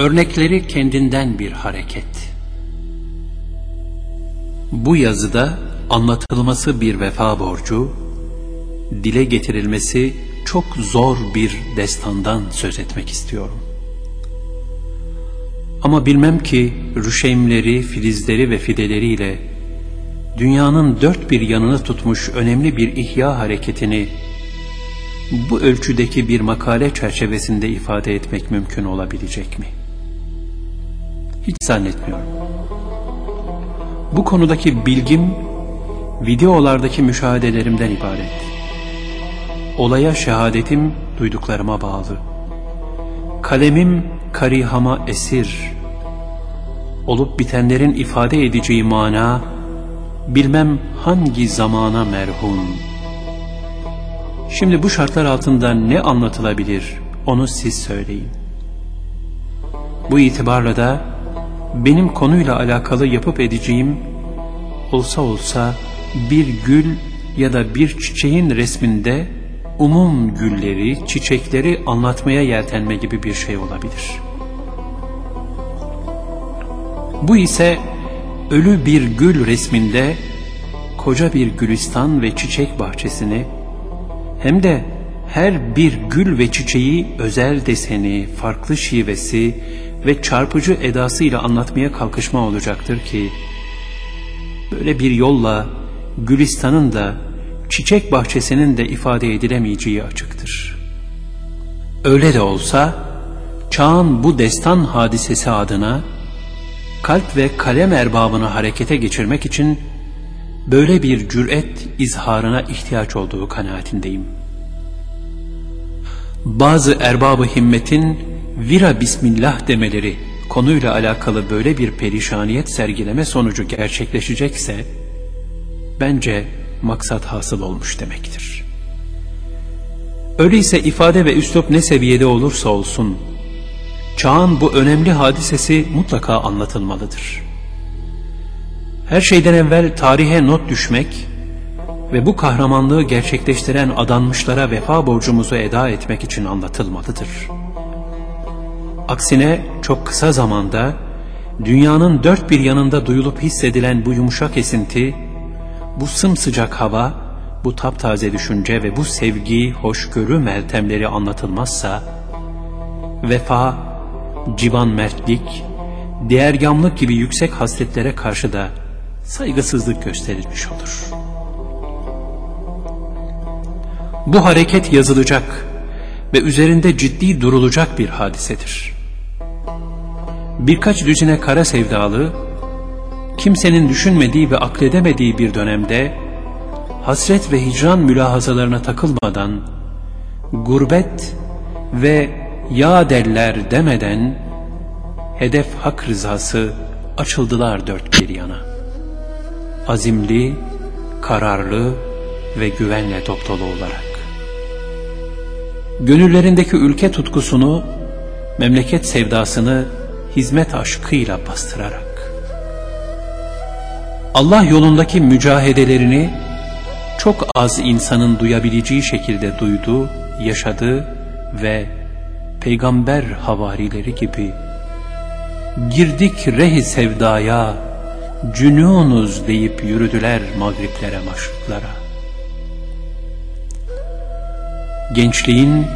Örnekleri kendinden bir hareket. Bu yazıda anlatılması bir vefa borcu, dile getirilmesi çok zor bir destandan söz etmek istiyorum. Ama bilmem ki rüşeymleri, filizleri ve fideleriyle dünyanın dört bir yanını tutmuş önemli bir ihya hareketini bu ölçüdeki bir makale çerçevesinde ifade etmek mümkün olabilecek mi? Hiç zannetmiyorum. Bu konudaki bilgim videolardaki müşahedelerimden ibaret. Olaya şehadetim duyduklarıma bağlı. Kalemim karihama esir. Olup bitenlerin ifade edeceği mana, bilmem hangi zamana merhun. Şimdi bu şartlar altında ne anlatılabilir onu siz söyleyin. Bu itibarla da benim konuyla alakalı yapıp edeceğim olsa olsa bir gül ya da bir çiçeğin resminde umum gülleri, çiçekleri anlatmaya yeltenme gibi bir şey olabilir. Bu ise ölü bir gül resminde koca bir gülistan ve çiçek bahçesini hem de her bir gül ve çiçeği özel deseni, farklı şivesi ve çarpıcı edasıyla anlatmaya kalkışma olacaktır ki böyle bir yolla Gülistan'ın da çiçek bahçesinin de ifade edilemeyeceği açıktır. Öyle de olsa çağın bu destan hadisesi adına kalp ve kalem erbabını harekete geçirmek için böyle bir cüret izharına ihtiyaç olduğu kanaatindeyim. Bazı erbabı himmetin vira bismillah demeleri konuyla alakalı böyle bir perişaniyet sergileme sonucu gerçekleşecekse bence maksat hasıl olmuş demektir. Öyleyse ifade ve üslup ne seviyede olursa olsun çağın bu önemli hadisesi mutlaka anlatılmalıdır. Her şeyden evvel tarihe not düşmek ve bu kahramanlığı gerçekleştiren adanmışlara vefa borcumuzu eda etmek için anlatılmalıdır. Aksine çok kısa zamanda dünyanın dört bir yanında duyulup hissedilen bu yumuşak esinti, bu sımsıcak hava, bu taptaze düşünce ve bu sevgi, hoşgörü meltemleri anlatılmazsa, vefa, civan mertlik, değergamlık gibi yüksek hasletlere karşı da saygısızlık gösterilmiş olur. Bu hareket yazılacak ve üzerinde ciddi durulacak bir hadisedir. Birkaç düzine kara sevdalı, kimsenin düşünmediği ve akledemediği bir dönemde, hasret ve hicran mülahazalarına takılmadan, gurbet ve ya derler demeden, hedef hak rızası açıldılar dört bir yana. Azimli, kararlı ve güvenle dopdolu olarak. Gönüllerindeki ülke tutkusunu, memleket sevdasını hizmet aşkıyla bastırarak. Allah yolundaki mücahedelerini çok az insanın duyabileceği şekilde duydu, yaşadı ve peygamber havarileri gibi girdik rehi sevdaya, cünunuz deyip yürüdüler mağriplere maşrıklara. Gençliğin,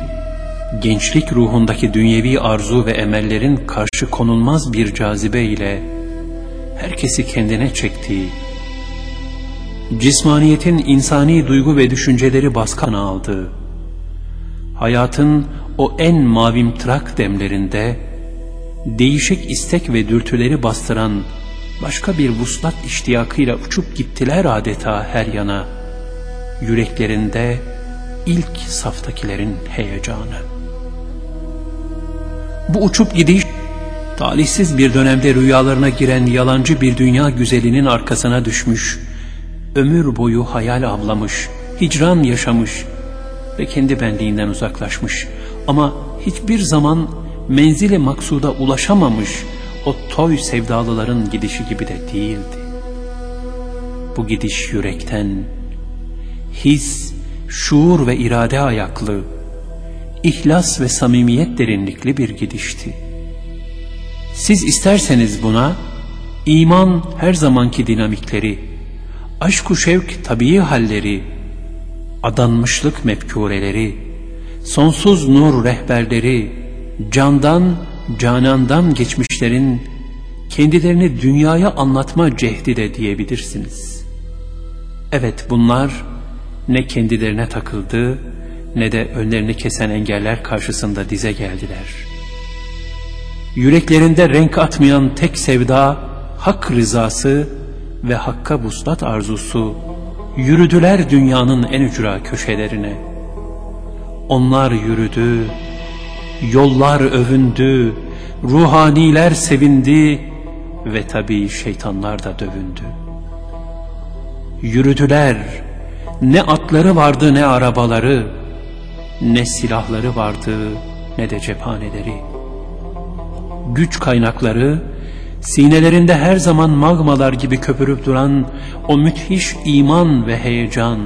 gençlik ruhundaki dünyevi arzu ve emellerin karşı konulmaz bir cazibe ile herkesi kendine çektiği, cismaniyetin insani duygu ve düşünceleri baskın aldığı, hayatın o en mavimtırak demlerinde değişik istek ve dürtüleri bastıran başka bir vuslat iştiyakıyla uçup gittiler adeta her yana, yüreklerinde ilk saftakilerin heyecanı. Bu uçup gidiş, talihsiz bir dönemde rüyalarına giren yalancı bir dünya güzelinin arkasına düşmüş, ömür boyu hayal avlamış, hicran yaşamış ve kendi benliğinden uzaklaşmış ama hiçbir zaman menzili maksuda ulaşamamış o toy sevdalıların gidişi gibi de değildi. Bu gidiş yürekten, his şuur ve irade ayaklı, ihlas ve samimiyet derinlikli bir gidişti. Siz isterseniz buna iman her zamanki dinamikleri, aşk-ı şevk tabii halleri, adanmışlık mefkureleri, sonsuz nur rehberleri, candan, canandan geçmişlerin kendilerini dünyaya anlatma cehdi de diyebilirsiniz. Evet bunlar ne kendilerine takıldı ne de önlerini kesen engeller karşısında dize geldiler. Yüreklerinde renk atmayan tek sevda, hak rızası ve hakka buslat arzusu, yürüdüler dünyanın en ücra köşelerine. Onlar yürüdü, yollar övündü, ruhaniler sevindi ve tabii şeytanlar da dövündü. Yürüdüler, ne atları vardı ne arabaları, ne silahları vardı ne de cephaneleri. Güç kaynakları, sinelerinde her zaman magmalar gibi köpürüp duran o müthiş iman ve heyecan,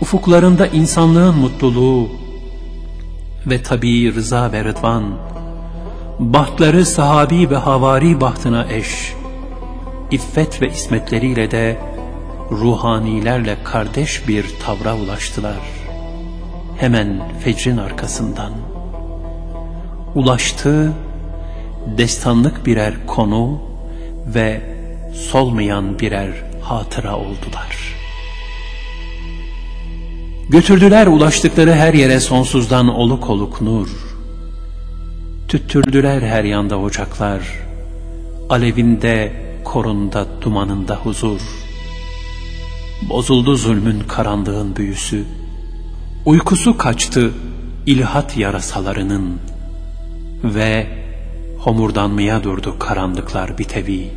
ufuklarında insanlığın mutluluğu ve tabii rıza ve rıdvan, bahtları sahabi ve havari bahtına eş, iffet ve ismetleriyle de ruhanilerle kardeş bir tavra ulaştılar. Hemen fecrin arkasından. Ulaştı, destanlık birer konu ve solmayan birer hatıra oldular. Götürdüler ulaştıkları her yere sonsuzdan oluk oluk nur. Tüttürdüler her yanda ocaklar, alevinde, korunda, dumanında huzur. Bozuldu zulmün karanlığın büyüsü, uykusu kaçtı ilhat yarasalarının ve homurdanmaya durdu karanlıklar bitevi.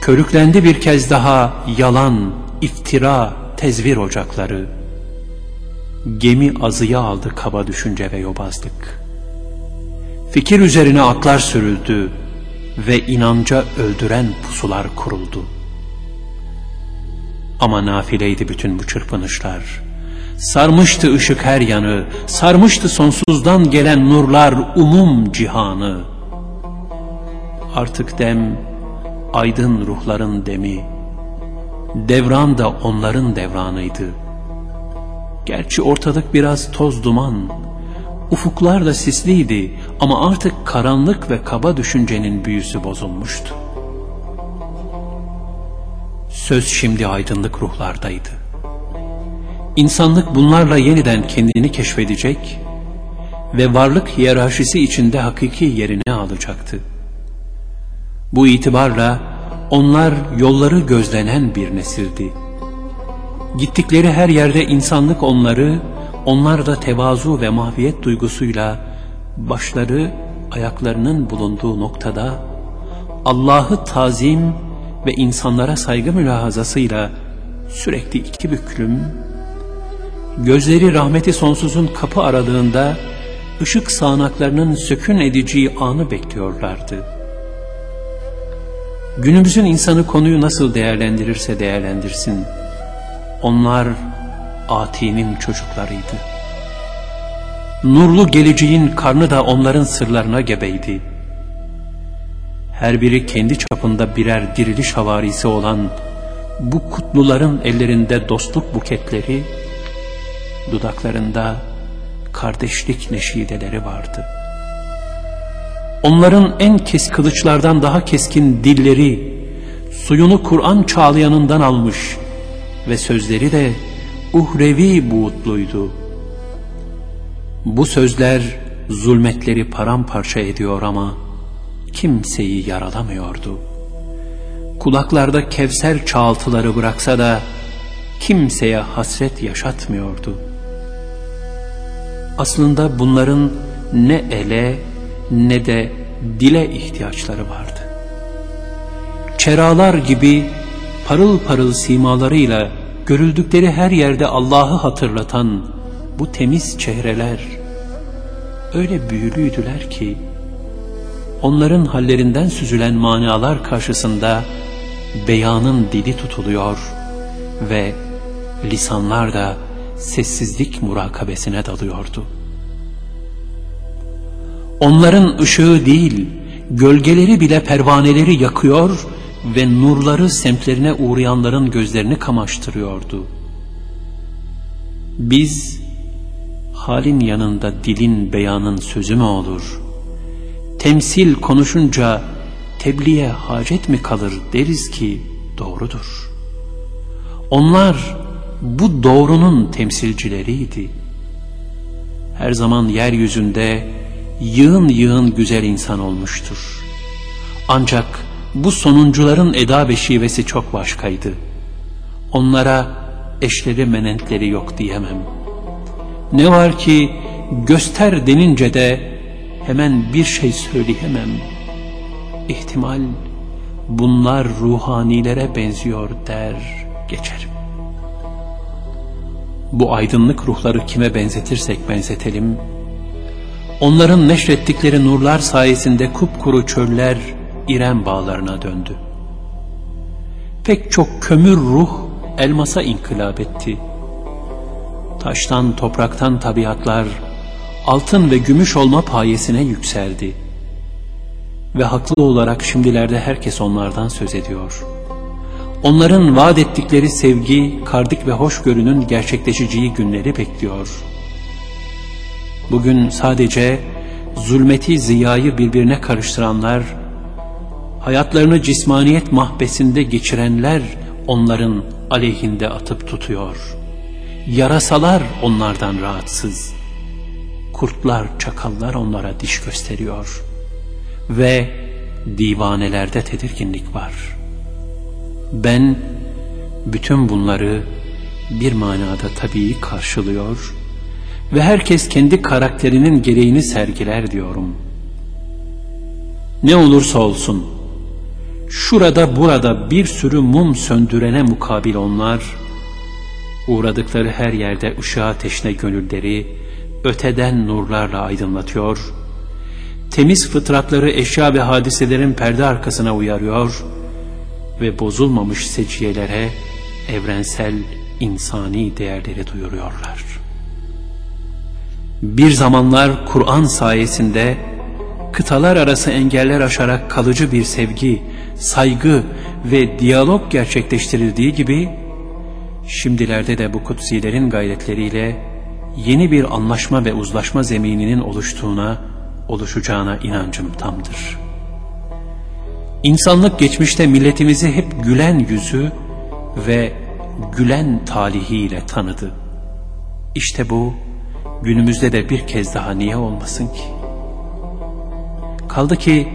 Körüklendi bir kez daha yalan, iftira, tezvir ocakları. Gemi azıya aldı kaba düşünce ve yobazlık. Fikir üzerine atlar sürüldü ve inanca öldüren pusular kuruldu. Ama nafileydi bütün bu çırpınışlar. Sarmıştı ışık her yanı, sarmıştı sonsuzdan gelen nurlar umum cihanı. Artık dem, aydın ruhların demi, devran da onların devranıydı. Gerçi ortalık biraz toz duman, ufuklar da sisliydi ama artık karanlık ve kaba düşüncenin büyüsü bozulmuştu. Söz şimdi aydınlık ruhlardaydı. İnsanlık bunlarla yeniden kendini keşfedecek ve varlık hiyerarşisi içinde hakiki yerini alacaktı. Bu itibarla onlar yolları gözlenen bir nesildi. Gittikleri her yerde insanlık onları, onlar da tevazu ve mahviyet duygusuyla başları ayaklarının bulunduğu noktada Allah'ı tazim ve insanlara saygı mülahazasıyla sürekli iki büklüm, gözleri rahmeti sonsuzun kapı aralığında ışık sağanaklarının sökün edeceği anı bekliyorlardı. Günümüzün insanı konuyu nasıl değerlendirirse değerlendirsin, onlar Ati'nin çocuklarıydı. Nurlu geleceğin karnı da onların sırlarına gebeydi. Her biri kendi çapında birer diriliş havarisi olan bu kutluların ellerinde dostluk buketleri, dudaklarında kardeşlik neşideleri vardı. Onların en kes kılıçlardan daha keskin dilleri, suyunu Kur'an çağlayanından almış ve sözleri de uhrevi buğutluydu. Bu sözler zulmetleri paramparça ediyor ama kimseyi yaralamıyordu. Kulaklarda kevser çağaltıları bıraksa da kimseye hasret yaşatmıyordu. Aslında bunların ne ele ne de dile ihtiyaçları vardı. Çeralar gibi parıl parıl simalarıyla görüldükleri her yerde Allah'ı hatırlatan bu temiz çehreler öyle büyülüydüler ki onların hallerinden süzülen manalar karşısında beyanın dili tutuluyor ve lisanlar da sessizlik murakabesine dalıyordu. Onların ışığı değil, gölgeleri bile pervaneleri yakıyor ve nurları semtlerine uğrayanların gözlerini kamaştırıyordu. Biz, halin yanında dilin beyanın sözü mü olur? Temsil konuşunca tebliğe hacet mi kalır deriz ki doğrudur. Onlar bu doğrunun temsilcileriydi. Her zaman yeryüzünde yığın yığın güzel insan olmuştur. Ancak bu sonuncuların eda ve şivesi çok başkaydı. Onlara eşleri menentleri yok diyemem. Ne var ki göster denince de hemen bir şey söyleyemem. İhtimal bunlar ruhanilere benziyor der geçerim. Bu aydınlık ruhları kime benzetirsek benzetelim, onların neşrettikleri nurlar sayesinde kupkuru çöller İrem bağlarına döndü. Pek çok kömür ruh elmasa inkılap etti. Taştan topraktan tabiatlar altın ve gümüş olma payesine yükseldi. Ve haklı olarak şimdilerde herkes onlardan söz ediyor. Onların vaat ettikleri sevgi, kardik ve hoşgörünün gerçekleşeceği günleri bekliyor. Bugün sadece zulmeti ziyayı birbirine karıştıranlar, hayatlarını cismaniyet mahbesinde geçirenler onların aleyhinde atıp tutuyor. Yarasalar onlardan rahatsız. Kurtlar, çakallar onlara diş gösteriyor. Ve divanelerde tedirginlik var. Ben bütün bunları bir manada tabii karşılıyor ve herkes kendi karakterinin gereğini sergiler diyorum. Ne olursa olsun, şurada burada bir sürü mum söndürene mukabil onlar, uğradıkları her yerde ışığa teşne gönülleri öteden nurlarla aydınlatıyor, temiz fıtratları eşya ve hadiselerin perde arkasına uyarıyor ve bozulmamış seciyelere evrensel insani değerleri duyuruyorlar. Bir zamanlar Kur'an sayesinde kıtalar arası engeller aşarak kalıcı bir sevgi, saygı ve diyalog gerçekleştirildiği gibi şimdilerde de bu kutsilerin gayretleriyle yeni bir anlaşma ve uzlaşma zemininin oluştuğuna, oluşacağına inancım tamdır. İnsanlık geçmişte milletimizi hep gülen yüzü ve gülen talihiyle tanıdı. İşte bu günümüzde de bir kez daha niye olmasın ki? Kaldı ki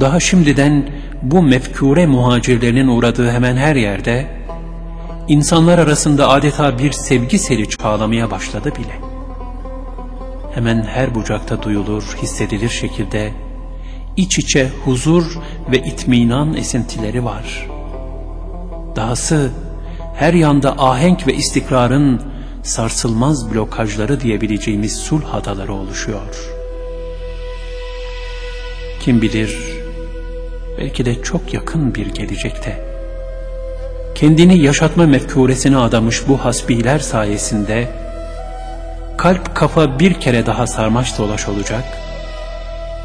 daha şimdiden bu mefkure muhacirlerinin uğradığı hemen her yerde insanlar arasında adeta bir sevgi seli çağlamaya başladı bile. Hemen her bucakta duyulur, hissedilir şekilde iç içe huzur ve itminan esintileri var. Dahası her yanda ahenk ve istikrarın sarsılmaz blokajları diyebileceğimiz sulh adaları oluşuyor. Kim bilir belki de çok yakın bir gelecekte kendini yaşatma mefkuresine adamış bu hasbiler sayesinde kalp kafa bir kere daha sarmaş dolaş olacak,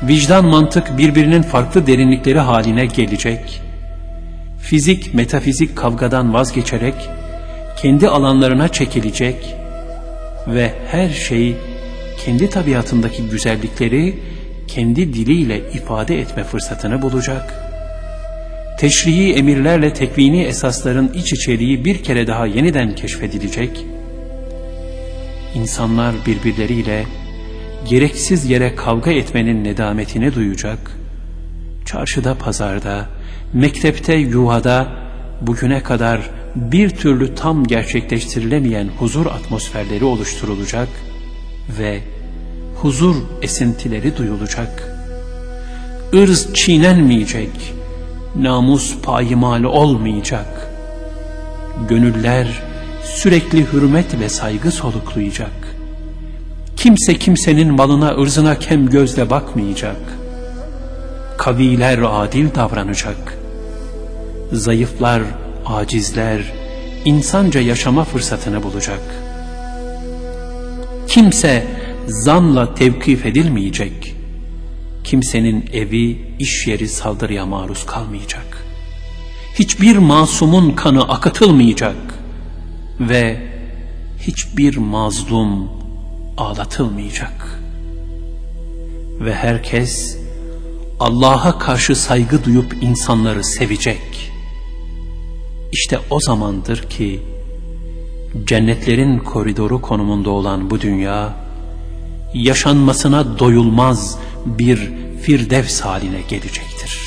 vicdan mantık birbirinin farklı derinlikleri haline gelecek, fizik metafizik kavgadan vazgeçerek kendi alanlarına çekilecek ve her şey kendi tabiatındaki güzellikleri kendi diliyle ifade etme fırsatını bulacak. Teşrii emirlerle tekvini esasların iç içeriği bir kere daha yeniden keşfedilecek. İnsanlar birbirleriyle gereksiz yere kavga etmenin nedametini duyacak. Çarşıda, pazarda, mektepte, yuvada bugüne kadar bir türlü tam gerçekleştirilemeyen huzur atmosferleri oluşturulacak ve huzur esintileri duyulacak. Irz çiğnenmeyecek, namus payimalı olmayacak. Gönüller sürekli hürmet ve saygı soluklayacak. Kimse kimsenin malına ırzına kem gözle bakmayacak. Kaviler adil davranacak. Zayıflar acizler insanca yaşama fırsatını bulacak. Kimse zanla tevkif edilmeyecek. kimsenin evi, iş yeri saldırıya maruz kalmayacak. Hiçbir masumun kanı akıtılmayacak ve hiçbir mazlum ağlatılmayacak. Ve herkes Allah'a karşı saygı duyup insanları sevecek. İşte o zamandır ki cennetlerin koridoru konumunda olan bu dünya yaşanmasına doyulmaz bir firdevs haline gelecektir.